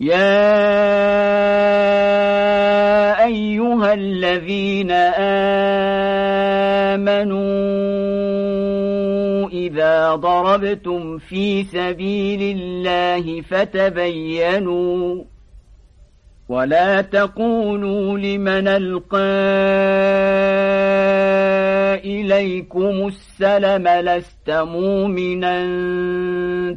يا أيها الذين آمنوا إذا ضربتم في سبيل الله فتبينوا ولا تقولوا لمن ألقى إليكم السلم لست مؤمنا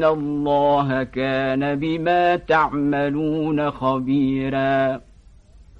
إن الله كان بما تعملون خبيراً